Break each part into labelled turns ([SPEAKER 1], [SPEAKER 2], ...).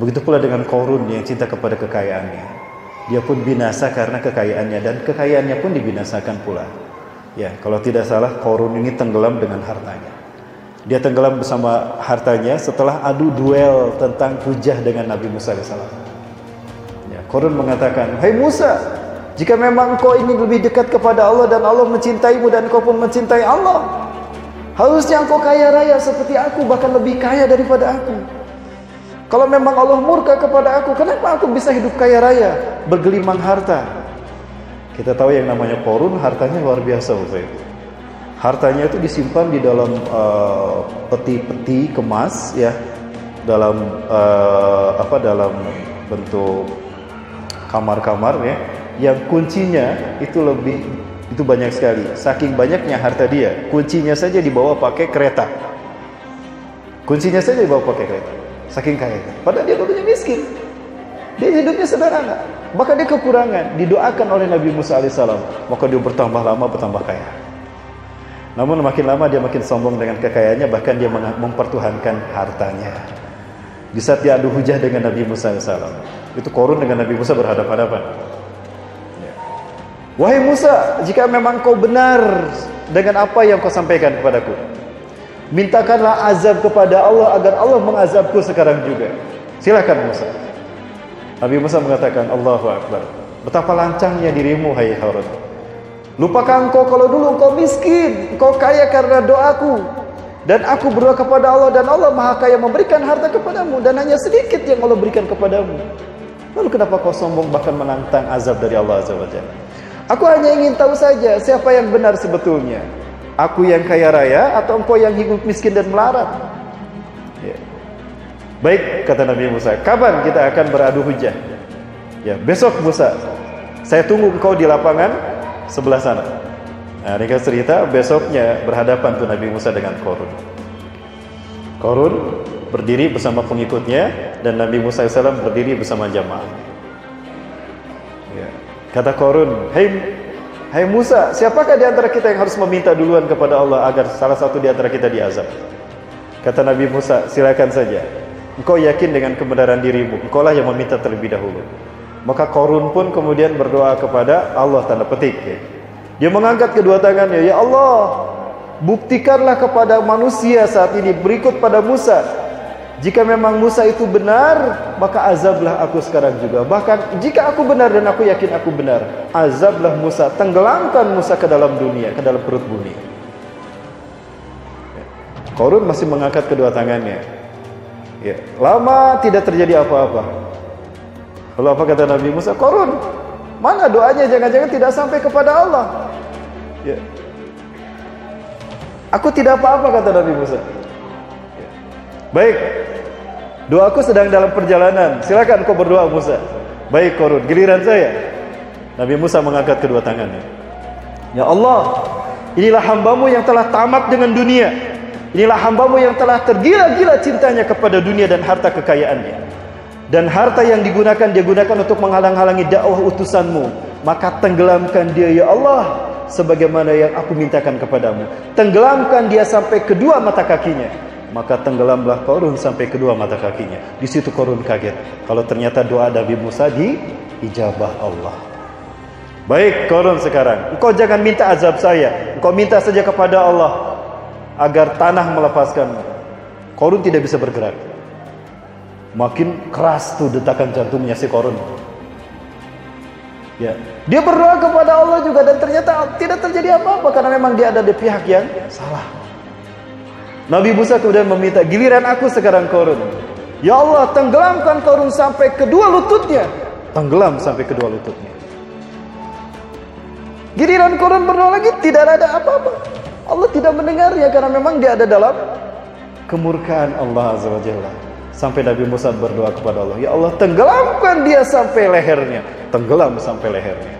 [SPEAKER 1] Begitu pula dengan Korun yang cinta kepada kekayaannya. Dia pun binasa karena kekayaannya dan kekayaannya pun dibinasakan pula. Ya, kalau tidak salah Korun ini tenggelam dengan hartanya. Dia tenggelam bersama hartanya setelah adu duel tentang hujah dengan Nabi Musa AS. Ya, Korun mengatakan, Hai Musa, jika memang kau ingin lebih dekat kepada Allah dan Allah mencintaimu dan kau pun mencintai Allah, harusnya engkau kaya raya seperti aku, bahkan lebih kaya daripada aku. Kalau memang Allah murka kepada aku, kenapa aku bisa hidup kaya raya, bergelimang harta? Kita tahu yang namanya korun, hartanya luar biasa itu. Hartanya itu disimpan di dalam uh, peti-peti kemas ya, dalam uh, apa dalam bentuk kamar-kamar ya, yang kuncinya itu lebih itu banyak sekali. Saking banyaknya harta dia, kuncinya saja dibawa pakai kereta. Kuncinya saja dibawa pakai kereta. Saking kaya. Padahal dia dulunya miskin. Dia hidupnya sederhana. Bahkan dia kekurangan. Didoakan oleh Nabi Musa alaihissalam. Maka dia bertambah lama, bertambah kaya. Namun makin lama dia makin sombong dengan kekayaannya bahkan dia mempertuhankan hartanya. Di saat dia adu hujah dengan Nabi Musa AS, itu korun dengan Nabi Musa berhadapan-hadapan. Wahai Musa, jika memang kau benar dengan apa yang kau sampaikan kepadaku, mintakanlah azab kepada Allah agar Allah mengazabku sekarang juga. Silakan Musa. Nabi Musa mengatakan, Allahu Akbar. Betapa lancangnya dirimu, hai Harun. Lupakan engkau kalau dulu engkau miskin, engkau kaya karena doaku. Dan aku berdoa kepada Allah dan Allah maha kaya memberikan harta kepadamu. Dan hanya sedikit yang Allah berikan kepadamu. Lalu kenapa kau sombong bahkan menantang azab dari Allah Azza wa? Aku hanya ingin tahu saja siapa yang benar sebetulnya. Aku yang kaya raya atau engkau yang hidup miskin dan melarat? Ya. Baik, kata Nabi Musa. Kapan kita akan beradu hujah? Ya, besok Musa. Saya tunggu engkau di lapangan sebelah sana. Nah, ini cerita besoknya berhadapan tuh Nabi Musa dengan Korun. Korun berdiri bersama pengikutnya dan Nabi Musa AS berdiri bersama jamaah. Ya. Kata Korun, Hei, Hei Musa, siapakah di antara kita yang harus meminta duluan kepada Allah agar salah satu di antara kita diazab? Kata Nabi Musa, silakan saja. Engkau yakin dengan kebenaran dirimu, engkau lah yang meminta terlebih dahulu. Maka Korun pun kemudian berdoa kepada Allah tanda petik. Ya. Dia mengangkat kedua tangannya, Ya Allah, buktikanlah kepada manusia saat ini berikut pada Musa. Jika memang Musa itu benar, maka azablah aku sekarang juga. Bahkan jika aku benar dan aku yakin aku benar, azablah Musa, tenggelamkan Musa ke dalam dunia, ke dalam perut bumi. Ya. Korun masih mengangkat kedua tangannya. Ya, lama tidak terjadi apa-apa. Lalu apa kata Nabi Musa? Korun, mana doanya jangan-jangan tidak sampai kepada Allah? Ya. Aku tidak apa-apa kata Nabi Musa. Ya. Baik, doaku sedang dalam perjalanan. Silakan kau berdoa Musa. Baik Korun, giliran saya. Nabi Musa mengangkat kedua tangannya. Ya Allah, inilah hambamu yang telah tamat dengan dunia. Inilah hambamu yang telah tergila-gila cintanya kepada dunia dan harta kekayaannya dan harta yang digunakan dia gunakan untuk menghalang-halangi dakwah utusanmu maka tenggelamkan dia ya Allah sebagaimana yang aku mintakan kepadamu tenggelamkan dia sampai kedua mata kakinya maka tenggelamlah korun sampai kedua mata kakinya. Di situ korun kaget. Kalau ternyata doa Nabi Musa di ijabah Allah. Baik korun sekarang. Engkau jangan minta azab saya. Engkau minta saja kepada Allah agar tanah melepaskanmu. Korun tidak bisa bergerak. Makin keras tuh detakan jantungnya si korun. Ya, dia berdoa kepada Allah juga dan ternyata tidak terjadi apa-apa karena memang dia ada di pihak yang salah. Nabi Musa kemudian meminta giliran aku sekarang korun. Ya Allah, tenggelamkan korun sampai kedua lututnya. Tenggelam sampai kedua lututnya. Giliran korun berdoa lagi tidak ada apa-apa. Allah tidak mendengarnya karena memang dia ada dalam kemurkaan Allah Azza wa Jalla. Sampai Nabi Musa berdoa kepada Allah, Ya Allah tenggelamkan dia sampai lehernya. Tenggelam sampai lehernya.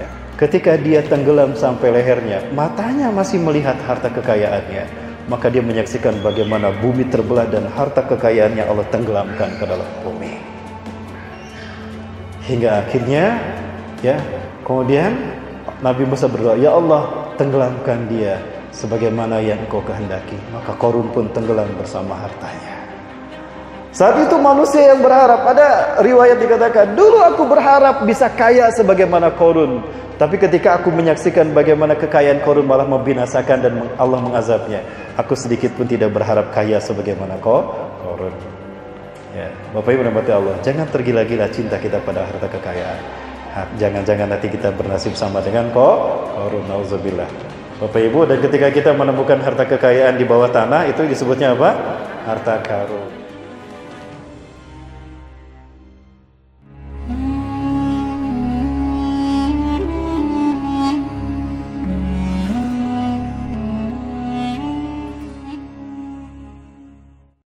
[SPEAKER 1] Ya. Ketika dia tenggelam sampai lehernya, matanya masih melihat harta kekayaannya. Maka dia menyaksikan bagaimana bumi terbelah dan harta kekayaannya Allah tenggelamkan ke dalam bumi. Hingga akhirnya, ya, kemudian Nabi Musa berdoa, Ya Allah tenggelamkan dia sebagaimana yang engkau kehendaki. Maka korun pun tenggelam bersama hartanya. Saat itu manusia yang berharap, ada riwayat dikatakan, dulu aku berharap bisa kaya sebagaimana korun. Tapi ketika aku menyaksikan bagaimana kekayaan korun malah membinasakan dan Allah mengazabnya. Aku sedikit pun tidak berharap kaya sebagaimana korun. Ya, Bapak Ibu dan Allah, jangan tergila-gila cinta kita pada harta kekayaan. Jangan-jangan nanti kita bernasib sama dengan korun. Nauzubillah. Bapak Ibu, dan ketika kita menemukan harta kekayaan di bawah tanah, itu disebutnya apa? Harta karun.